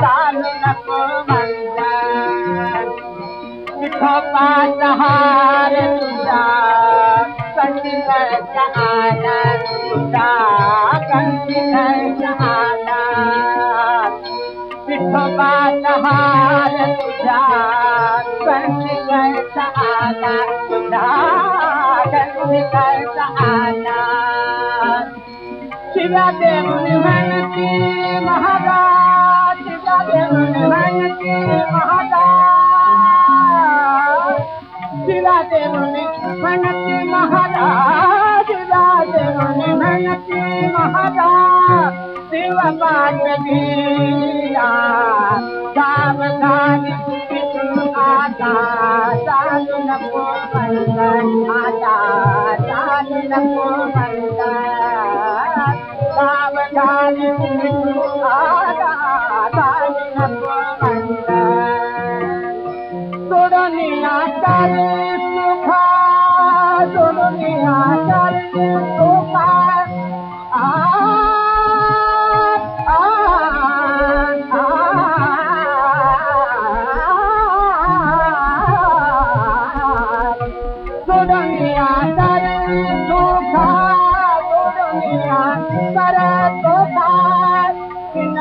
चालू नको म्हणत विठोबा सहार तुझा कंदीलच्या आला तुझा विठोबा सहार तुझा कंदीलच्या आला तुझा कंदीलच्या आला शिवा म्हणती महाराज शिवा देऊन म्हणती महाराज शिवा देऊन म्हणती महाराज शिव चालू नको म्हणत आता चालू नको म्हणत सावधानी विष्णू आता